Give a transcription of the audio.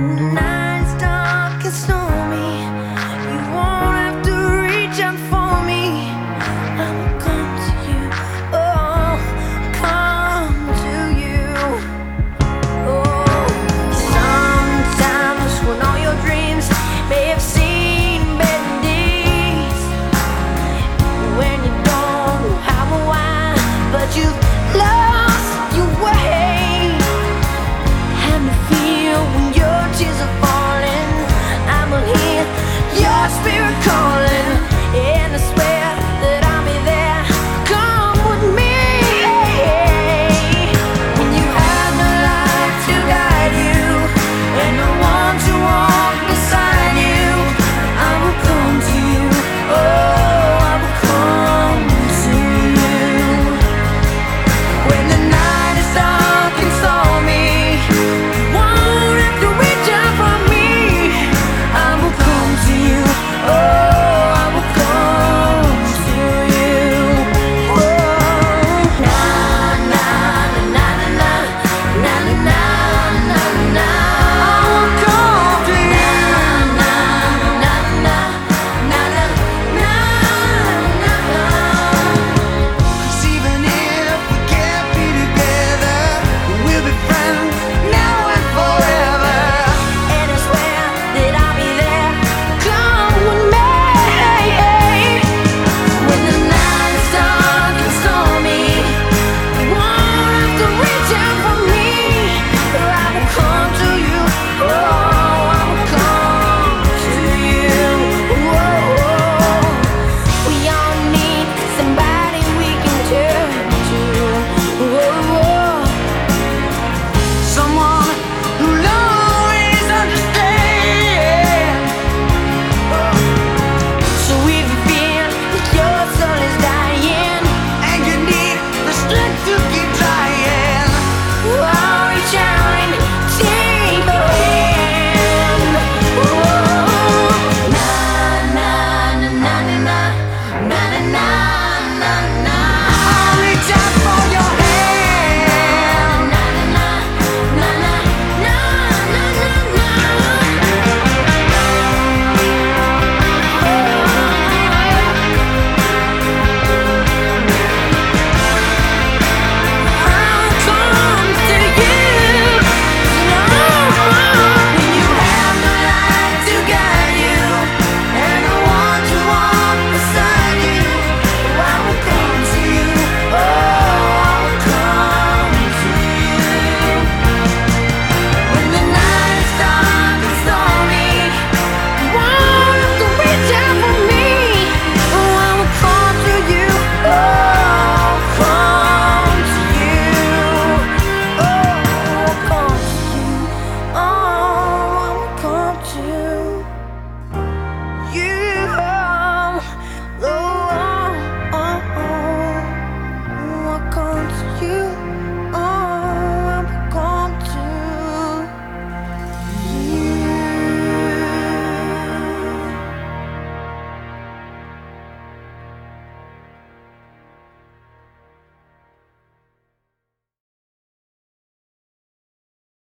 open night.